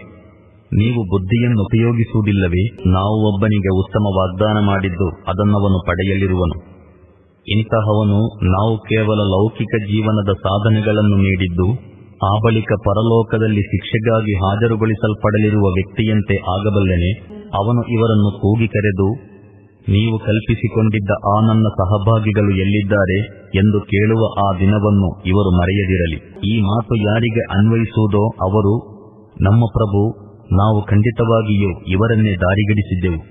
ನೀವು ಬುದ್ಧಿಯನ್ನು ಉಪಯೋಗಿಸುವುದಿಲ್ಲವೇ? ನಾವು ಒಬ್ಬನಿಗೆ ಉತ್ತಮ ವಾಗ್ದಾನ ಮಾಡಿದ್ದು ಅದನ್ನವನು ಪಡೆಯಲಿರುವನು. ಇಂತಹವನು ನಾವು ಕೇವಲ ಲೌಕಿಕ ಜೀವನದ ಸಾಧನೆಗಳನ್ನು ನೀಡಿದ್ದು, ಆ ಬಳಿಕ ಪರಲೋಕದಲ್ಲಿ ಶಿಕ್ಷೆಗಾಗಿ ಹಾಜರುಗೊಳಿಸಲ್ಪಡಲಿರುವ ವ್ಯಕ್ತಿಯಂತೆ ಆಗಬಲ್ಲನೆ, ಅವನು ಇವರನ್ನು ಕೂಗಿ ಕರೆದು, ನೀವು ಕಲ್ಪಿಸಿಕೊಂಡಿದ್ದ ಆ ನನ್ನ ಸಹಭಾಗಿಗಳು ಎಲ್ಲಿದ್ದಾರೆ ಎಂದು ಕೇಳುವ ಆ ದಿನವನ್ನು ಇವರು ಮರೆಯದಿರಲಿ. ಈ ಮಾತು ಯಾರಿಗೆ ಅನ್ವಯಿಸುವುದೋ ಅವರು, ನಮ್ಮ ಪ್ರಭು, ನಾವು ಖಂಡಿತವಾಗಿಯೂ ಇವರನ್ನೇ ದಾರಿಗಡಿಸಿದ್ದೆವು.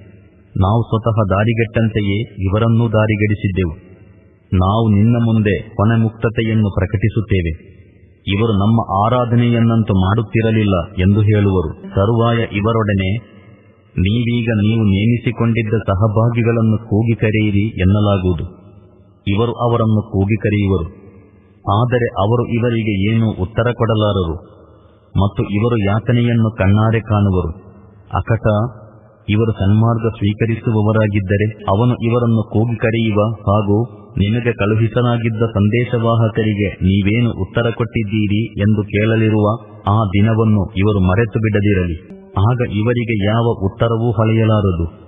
ನಾವು ಸ್ವತಃ ದಾರಿಗಟ್ಟಂತೆಯೇ ಇವರನ್ನೂ ದಾರಿಗಡಿಸಿದ್ದೆವು. ನಾವು ನಿನ್ನ ಮುಂದೆ ಕೊನೆ ಮುಕ್ತತೆಯನ್ನು ಪ್ರಕಟಿಸುತ್ತೇವೆ. ಇವರು ನಮ್ಮ ಆರಾಧನೆಯನ್ನಂತೂ ಮಾಡುತ್ತಿರಲಿಲ್ಲ ಎಂದು ಹೇಳುವರು. ತರುವಾಯ ಇವರೊಡನೆ, ನೀವೀಗ ನೀವು ನೇಮಿಸಿಕೊಂಡಿದ್ದ ಸಹಭಾಗಿಗಳನ್ನು ಕೂಗಿ ಕರೆಯಿರಿ ಎನ್ನಲಾಗುವುದು. ಇವರು ಅವರನ್ನು ಕೂಗಿ ಕರೆಯುವರು. ಆದರೆ ಅವರು ಇವರಿಗೆ ಏನೂ ಉತ್ತರ ಕೊಡಲಾರರು? ಮತ್ತು ಇವರು ಯಾತನೆಯನ್ನು ಕಣ್ಣಾರೆ ಕಾಣುವರು. ಅಕಟ, ಇವರು ಸನ್ಮಾರ್ಗ ಸ್ವೀಕರಿಸುವವರಾಗಿದ್ದರೆ ಅವನು ಇವರನ್ನು ಕೂಗಿ ಕರೆಯುವ ಹಾಗೂ ನಿಮಗೆ ಕಳುಹಿಸಲಾಗಿದ್ದ ಸಂದೇಶವಾಹಕರಿಗೆ ನೀವೇನು ಉತ್ತರ ಕೊಟ್ಟಿದ್ದೀರಿ ಎಂದು ಕೇಳಲಿರುವ ಆ ದಿನವನ್ನು ಇವರು ಮರೆತು ಬಿಡದಿರಲಿ. ಆಗ ಇವರಿಗೆ ಯಾವ ಉತ್ತರವೂ ಹೊಳೆಯಲಾರದು.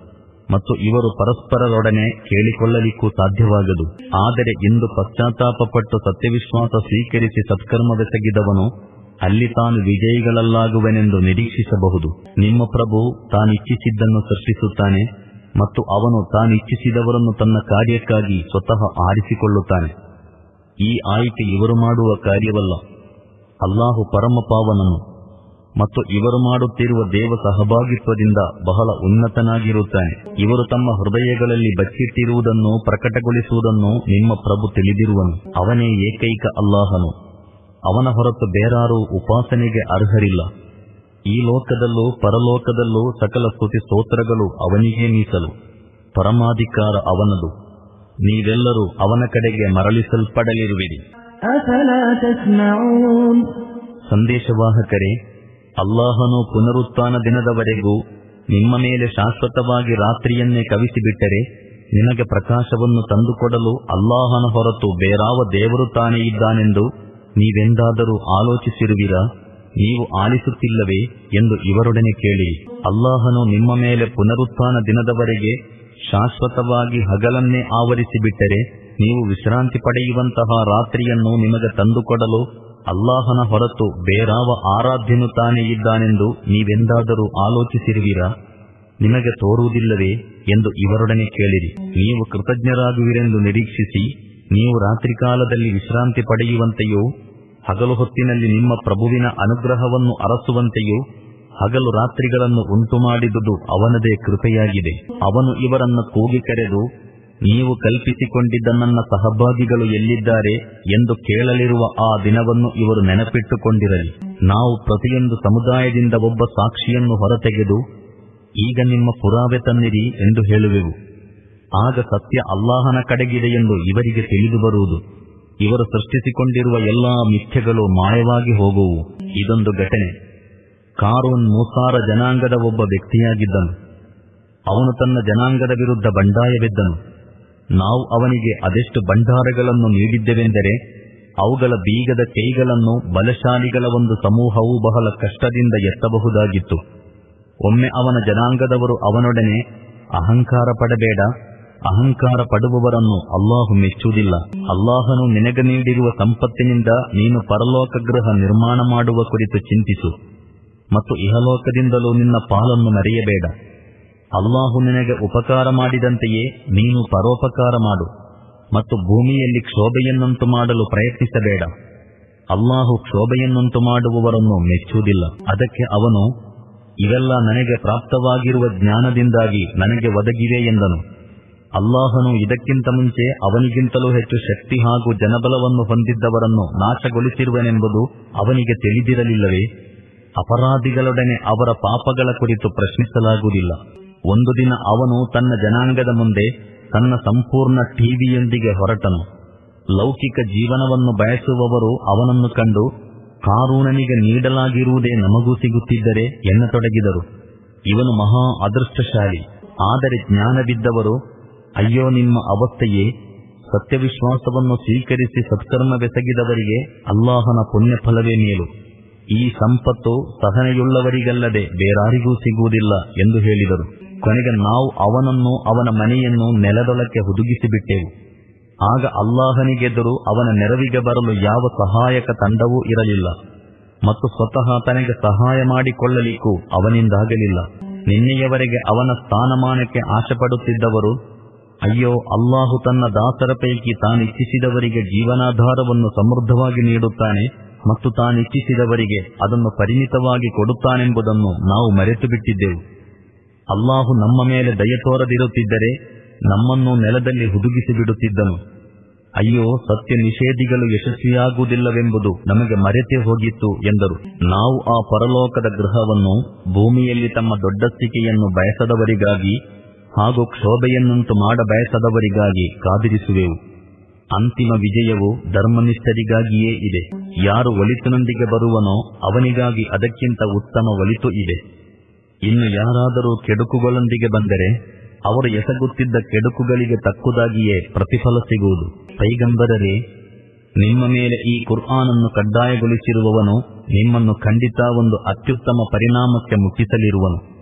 ಮತ್ತು ಇವರು ಪರಸ್ಪರರೊಡನೆ ಕೇಳಿಕೊಳ್ಳಲಿಕ್ಕೂ ಸಾಧ್ಯವಾಗದು. ಆದರೆ ಇಂದು ಪಶ್ಚಾತ್ತಾಪಪಟ್ಟು ಸತ್ಯವಿಶ್ವಾಸ ಸ್ವೀಕರಿಸಿ ಸತ್ಕರ್ಮವೆಸಗಿದವನು ಅಲ್ಲಿ ತಾನು ವಿಜಯಿಗಳಲ್ಲಾಗುವೆನೆಂದು ನಿರೀಕ್ಷಿಸಬಹುದು. ನಿಮ್ಮ ಪ್ರಭು ತಾನಿಚ್ಛಿಸಿದ್ದನ್ನು ಸೃಷ್ಟಿಸುತ್ತಾನೆ. ಮತ್ತು ಅವನು ತಾನಿಚ್ಛಿಸಿದವರನ್ನು ತನ್ನ ಕಾರ್ಯಕ್ಕಾಗಿ ಸ್ವತಃ ಆರಿಸಿಕೊಳ್ಳುತ್ತಾನೆ. ಈ ಆಯ್ಕೆ ಇವರು ಮಾಡುವ ಕಾರ್ಯವಲ್ಲ. ಅಲ್ಲಾಹು ಪರಮಪಾವನನು. ಮತ್ತು ಇವರು ಮಾಡುತ್ತಿರುವ ದೇವ ಸಹಭಾಗಿತ್ವದಿಂದ ಬಹಳ ಉನ್ನತನಾಗಿರುತ್ತಾನೆ. ಇವರು ತಮ್ಮ ಹೃದಯಗಳಲ್ಲಿ ಬಚ್ಚಿಟ್ಟಿರುವುದನ್ನು, ಪ್ರಕಟಗೊಳಿಸುವುದನ್ನು ನಿಮ್ಮ ಪ್ರಭು ತಿಳಿದಿರುವನು. ಅವನೇ ಏಕೈಕ ಅಲ್ಲಾಹನು. ಅವನ ಹೊರತು ಬೇರಾರೂ ಉಪಾಸನೆಗೆ ಅರ್ಹರಿಲ್ಲ. ಈ ಲೋಕದಲ್ಲೂ ಪರಲೋಕದಲ್ಲೂ ಸಕಲ ಸ್ತುತಿ ಸ್ತೋತ್ರಗಳು ಅವನಿಗೇ ಮೀಸಲು. ಪರಮಾಧಿಕಾರ ಅವನದು. ನೀವೆಲ್ಲರೂ ಅವನ ಕಡೆಗೆ ಮರಳಿಸಲ್ಪಡಲಿರುವಿರಿ. ಸಂದೇಶವಾಹಕರೇ ಅಲ್ಲಾಹನು ಪುನರುತ್ಥಾನ ದಿನದವರೆಗೂ ನಿಮ್ಮ ಮೇಲೆ ಶಾಶ್ವತವಾಗಿ ರಾತ್ರಿಯನ್ನೇ ಕವಿಸಿಬಿಟ್ಟರೆ ನಿನಗೆ ಪ್ರಕಾಶವನ್ನು ತಂದುಕೊಡಲು ಅಲ್ಲಾಹನ ಹೊರತು ಬೇರಾವ ದೇವರು ತಾನೇ ಇದ್ದಾನೆಂದು ನೀವೆಂದಾದರೂ ಆಲೋಚಿಸಿರುವಿರಾ? ನೀವು ಆಲಿಸುತ್ತಿಲ್ಲವೇ ಎಂದು ಇವರೊಡನೆ ಕೇಳಿ, ಅಲ್ಲಾಹನು ನಿಮ್ಮ ಮೇಲೆ ಪುನರುತ್ಥಾನ ದಿನದವರೆಗೆ ಶಾಶ್ವತವಾಗಿ ಹಗಲನ್ನೇ ಆವರಿಸಿಬಿಟ್ಟರೆ ನೀವು ವಿಶ್ರಾಂತಿ ಪಡೆಯುವಂತಹ ರಾತ್ರಿಯನ್ನು ನಿಮಗೆ ತಂದುಕೊಡಲು ಅಲ್ಲಾಹನ ಹೊರತು ಬೇರಾವ ಆರಾಧ್ಯನು ತಾನೇ ಇದ್ದಾನೆಂದು ನೀವೆಂದಾದರೂ ಆಲೋಚಿಸಿರುವಿರಾ? ನಿಮಗೆ ತೋರುವುದಿಲ್ಲವೇ ಎಂದು ಇವರೊಡನೆ ಕೇಳಿರಿ. ನೀವು ಕೃತಜ್ಞರಾಗುವಿರೆಂದು ನಿರೀಕ್ಷಿಸಿ, ನೀವು ರಾತ್ರಿ ಕಾಲದಲ್ಲಿ ವಿಶ್ರಾಂತಿ ಪಡೆಯುವಂತೆಯೂ ಹಗಲು ಹೊತ್ತಿನಲ್ಲಿ ನಿಮ್ಮ ಪ್ರಭುವಿನ ಅನುಗ್ರಹವನ್ನು ಅರಸುವಂತೆಯೂ ಹಗಲು ರಾತ್ರಿಗಳನ್ನು ಉಂಟುಮಾಡಿದುದು ಅವನದೇ ಕೃಪೆಯಾಗಿದೆ. ಅವನು ಇವರನ್ನು ಕೂಗಿ ಕರೆದು, ನೀವು ಕಲ್ಪಿಸಿಕೊಂಡಿದ್ದ ನನ್ನ ಸಹಭಾಗಿಗಳು ಎಲ್ಲಿದ್ದಾರೆ ಎಂದು ಕೇಳಲಿರುವ ಆ ದಿನವನ್ನು ಇವರು ನೆನಪಿಟ್ಟುಕೊಂಡಿರಲಿ. ನಾವು ಪ್ರತಿಯೊಂದು ಸಮುದಾಯದಿಂದ ಒಬ್ಬ ಸಾಕ್ಷಿಯನ್ನು ಹೊರತೆಗೆದು, ಈಗ ನಿಮ್ಮ ಪುರಾವೆ ತನ್ನಿರಿ ಎಂದು ಹೇಳುವೆವು. ಆಗ ಸತ್ಯ ಅಲ್ಲಾಹನ ಕಡೆಗಿದೆ ಎಂದು ಇವರಿಗೆ ತಿಳಿದು ಬರುವುದು. ಇವರು ಸೃಷ್ಟಿಸಿಕೊಂಡಿರುವ ಎಲ್ಲಾ ಮಿಥ್ಯಗಳು ಮಾಯವಾಗಿ ಹೋಗುವು. ಇದೊಂದು ಘಟನೆ. ಕಾರೂನ್ ಮೂಸಾರ ಜನಾಂಗದ ಒಬ್ಬ ವ್ಯಕ್ತಿಯಾಗಿದ್ದನು. ಅವನು ತನ್ನ ಜನಾಂಗದ ವಿರುದ್ಧ ಬಂಡಾಯವಿದ್ದನು. ನಾವು ಅವನಿಗೆ ಅದೆಷ್ಟು ಭಂಡಾರಗಳನ್ನು ನೀಡಿದ್ದೆವೆಂದರೆ, ಅವುಗಳ ಬೀಗದ ಕೈಗಳನ್ನು ಬಲಶಾಲಿಗಳ ಒಂದು ಸಮೂಹವು ಬಹಳ ಕಷ್ಟದಿಂದ ಎತ್ತಬಹುದಾಗಿತ್ತು. ಒಮ್ಮೆ ಅವನ ಜನಾಂಗದವರು ಅವನೊಡನೆ ಅಹಂಕಾರ ಪಡಬೇಡ ಅಹಂಕಾರ ಪಡುವವರನ್ನು ಅಲ್ಲಾಹು ಮೆಚ್ಚುವುದಿಲ್ಲ. ಅಲ್ಲಾಹನು ನಿನಗೆ ನೀಡಿರುವ ಸಂಪತ್ತಿನಿಂದ ನೀನು ಪರಲೋಕ ಗೃಹ ನಿರ್ಮಾಣ ಮಾಡುವ ಕುರಿತು ಚಿಂತಿಸು. ಮತ್ತು ಇಹಲೋಕದಿಂದಲೂ ನಿನ್ನ ಪಾಲನ್ನು ಮರೆಯಬೇಡ. ಅಲ್ಲಾಹು ನಿನಗೆ ಉಪಕಾರ ಮಾಡಿದಂತೆಯೇ ನೀನು ಪರೋಪಕಾರ ಮಾಡು. ಮತ್ತು ಭೂಮಿಯಲ್ಲಿ ಕ್ಷೋಭೆಯನ್ನುಂಟು ಮಾಡಲು ಪ್ರಯತ್ನಿಸಬೇಡ. ಅಲ್ಲಾಹು ಕ್ಷೋಭೆಯನ್ನುಂಟು ಮಾಡುವವರನ್ನು ಮೆಚ್ಚುವುದಿಲ್ಲ. ಅದಕ್ಕೆ ಅವನು, ಇವೆಲ್ಲ ನನಗೆ ಪ್ರಾಪ್ತವಾಗಿರುವ ಜ್ಞಾನದಿಂದಾಗಿ ನನಗೆ ಒದಗಿವೆ ಎಂದನು. ಅಲ್ಲಾಹನು ಇದಕ್ಕಿಂತ ಮುಂಚೆ ಅವನಿಗಿಂತಲೂ ಹೆಚ್ಚು ಶಕ್ತಿ ಹಾಗೂ ಜನಬಲವನ್ನು ಹೊಂದಿದ್ದವರನ್ನು ನಾಶಗೊಳಿಸಿರುವನೆಂಬುದು ಅವನಿಗೆ ತಿಳಿದಿರಲಿಲ್ಲವೇ? ಅಪರಾಧಿಗಳೊಡನೆ ಅವರ ಪಾಪಗಳ ಕುರಿತು ಪ್ರಶ್ನಿಸಲಾಗುವುದಿಲ್ಲ. ಒಂದು ದಿನ ಅವನು ತನ್ನ ಜನಾಂಗದ ಮುಂದೆ ತನ್ನ ಸಂಪೂರ್ಣ ಟಿವಿಯೊಂದಿಗೆ ಹೊರಟನು. ಲೌಕಿಕ ಜೀವನವನ್ನು ಬಯಸುವವರು ಅವನನ್ನು ಕಂಡು ಕಾರೂಣನಿಗೆ ನೀಡಲಾಗಿರುವುದೇ ನಮಗೂ ಸಿಗುತ್ತಿದ್ದರೆ ಎನ್ನತೊಡಗಿದರು. ಇವನು ಮಹಾ ಅದೃಷ್ಟಶಾಲಿ. ಆದರೆ ಜ್ಞಾನವಿದ್ದವರು ಅಯ್ಯೋ ನಿಮ್ಮ ಅವಸ್ಥೆಯೇ, ಸತ್ಯವಿಶ್ವಾಸವನ್ನು ಸ್ವೀಕರಿಸಿ ಸತ್ಕರ್ಮವೆಸಗಿದವರಿಗೆ ಅಲ್ಲಾಹನ ಪುಣ್ಯ ಫಲವೇ ಮೇಲು. ಈ ಸಂಪತ್ತು ಸಹನೆಯುಳ್ಳವರಿಗಲ್ಲದೆ ಬೇರಾರಿಗೂ ಸಿಗುವುದಿಲ್ಲ ಎಂದು ಹೇಳಿದರು. ಕೊನೆಗೆ ನಾವು ಅವನನ್ನು ಅವನ ಮನೆಯನ್ನು ನೆಲದೊಳಕ್ಕೆ ಹುದುಗಿಸಿಬಿಟ್ಟೆವು. ಆಗ ಅಲ್ಲಾಹನಿಗೆದುರು ಅವನ ನೆರವಿಗೆ ಬರಲು ಯಾವ ಸಹಾಯಕ ತಂಡವೂ ಇರಲಿಲ್ಲ. ಮತ್ತು ಸ್ವತಃ ತನಗೆ ಸಹಾಯ ಮಾಡಿಕೊಳ್ಳಲಿಕ್ಕೂ ಅವನಿಂದಾಗಲಿಲ್ಲ. ನಿನ್ನೆಯವರೆಗೆ ಅವನ ಸ್ಥಾನಮಾನಕ್ಕೆ ಆಶೆಪಡುತ್ತಿದ್ದವರು ಅಯ್ಯೋ, ಅಲ್ಲಾಹು ತನ್ನ ದಾಸರ ಪೈಕಿ ತಾನಿಚ್ಛಿಸಿದವರಿಗೆ ಜೀವನಾಧಾರವನ್ನು ಸಮೃದ್ಧವಾಗಿ ನೀಡುತ್ತಾನೆ ಮತ್ತು ತಾನಿಚ್ಛಿಸಿದವರಿಗೆ ಅದನ್ನು ಪರಿಮಿತವಾಗಿ ಕೊಡುತ್ತಾನೆಂಬುದನ್ನು ನಾವು ಮರೆತು ಬಿಟ್ಟಿದ್ದೆವು ಅಲ್ಲಾಹು ನಮ್ಮ ಮೇಲೆ ದಯ ತೋರದಿರುತ್ತಿದ್ದರೆ ನಮ್ಮನ್ನು ನೆಲದಲ್ಲಿ ಹುದುಗಿಸಿ ಬಿಡುತ್ತಿದ್ದನು ಅಯ್ಯೋ, ಸತ್ಯ ನಿಷೇಧಿಗಳು ಯಶಸ್ವಿಯಾಗುವುದಿಲ್ಲವೆಂಬುದು ನಮಗೆ ಮರೆತೇ ಹೋಗಿತ್ತು ಎಂದರು. ನಾವು ಆ ಪರಲೋಕದ ಗೃಹವನ್ನು ಭೂಮಿಯಲ್ಲಿ ತಮ್ಮ ದೊಡ್ಡಸ್ತಿಕೆಯನ್ನು ಬಯಸದವರಿಗಾಗಿ ಹಾಗೂ ಕ್ಷೋಭೆಯನ್ನುಂಟು ಮಾಡಬಯಸದವರಿಗಾಗಿ ಕಾದಿರಿಸುವೆವು. ಅಂತಿಮ ವಿಜಯವು ಧರ್ಮನಿಷ್ಠರಿಗಾಗಿಯೇ ಇದೆ. ಯಾರು ಒಲಿತನೊಂದಿಗೆ ಬರುವನೋ ಅವನಿಗಾಗಿ ಅದಕ್ಕಿಂತ ಉತ್ತಮ ಒಲಿತು ಇದೆ. ಇನ್ನು ಯಾರಾದರೂ ಕೆಡುಕುಗಳೊಂದಿಗೆ ಬಂದರೆ ಅವರು ಎಸಗುತ್ತಿದ್ದ ಕೆಡುಕುಗಳಿಗೆ ತಕ್ಕುದಾಗಿಯೇ ಪ್ರತಿಫಲ ಸಿಗುವುದು. ಕೈಗಂಬರರೆ ನಿಮ್ಮ ಮೇಲೆ ಈ ಕುರ್ಆನನ್ನು ಕಡ್ಡಾಯಗೊಳಿಸಿರುವವನು ನಿಮ್ಮನ್ನು ಖಂಡಿತ ಒಂದು ಅತ್ಯುತ್ತಮ ಪರಿಣಾಮಕ್ಕೆ ಮುಟ್ಟಿಸಲಿರುವನು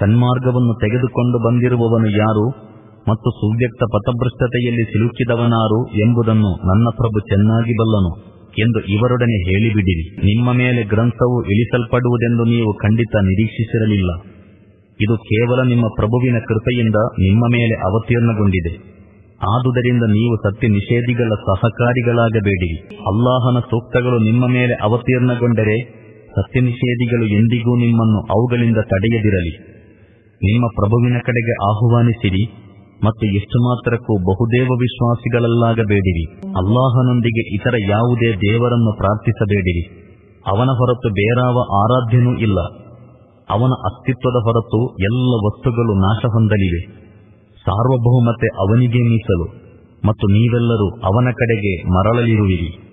ಸನ್ಮಾರ್ಗವನ್ನು ತೆಗೆದುಕೊಂಡು ಬಂದಿರುವವನು ಯಾರು ಮತ್ತು ಸುವ್ಯಕ್ತ ಪಥಭ್ರಷ್ಟತೆಯಲ್ಲಿ ಸಿಲುಕಿದವನಾರು ಎಂಬುದನ್ನು ನನ್ನ ಪ್ರಭು ಚೆನ್ನಾಗಿ ಬಲ್ಲನು ಎಂದು ಇವರೊಡನೆ ಹೇಳಿಬಿಡಿರಿ. ನಿಮ್ಮ ಮೇಲೆ ಗ್ರಂಥವು ಇಳಿಸಲ್ಪಡುವುದೆಂದು ನೀವು ಖಂಡಿತ ನಿರೀಕ್ಷಿಸಿರಲಿಲ್ಲ. ಇದು ಕೇವಲ ನಿಮ್ಮ ಪ್ರಭುವಿನ ಕೃಪೆಯಿಂದ ನಿಮ್ಮ ಮೇಲೆ ಅವತೀರ್ಣಗೊಂಡಿದೆ. ಆದುದರಿಂದ ನೀವು ಸತ್ಯ ನಿಷೇಧಿಗಳ ಸಹಕಾರಿಗಳಾಗಬೇಡಿ. ಅಲ್ಲಾಹನ ಸೂಕ್ತಗಳು ನಿಮ್ಮ ಮೇಲೆ ಅವತೀರ್ಣಗೊಂಡರೆ ಸತ್ಯ ನಿಷೇಧಿಗಳು ಎಂದಿಗೂ ನಿಮ್ಮನ್ನು ಅವುಗಳಿಂದ ತಡೆಯದಿರಲಿ. ನಿಮ್ಮ ಪ್ರಭುವಿನ ಕಡೆಗೆ ಆಹ್ವಾನಿಸಿರಿ ಮತ್ತು ಎಷ್ಟು ಮಾತ್ರಕ್ಕೂ ಬಹುದೇವ ವಿಶ್ವಾಸಿಗಳಲ್ಲಾಗಬೇಡಿರಿ. ಅಲ್ಲಾಹನೊಂದಿಗೆ ಇತರ ಯಾವುದೇ ದೇವರನ್ನು ಪ್ರಾರ್ಥಿಸಬೇಡಿರಿ. ಅವನ ಹೊರತು ಬೇರಾವ ಆರಾಧ್ಯನೂ ಇಲ್ಲ. ಅವನ ಅಸ್ತಿತ್ವದ ಹೊರತು ಎಲ್ಲ ವಸ್ತುಗಳು ನಾಶ ಹೊಂದಲಿವೆ. ಸಾರ್ವಭೌಮತೆ ಅವನಿಗೆ ಮೀಸಲು ಮತ್ತು ನೀವೆಲ್ಲರೂ ಅವನ ಕಡೆಗೆ ಮರಳಲಿರುವಿರಿ.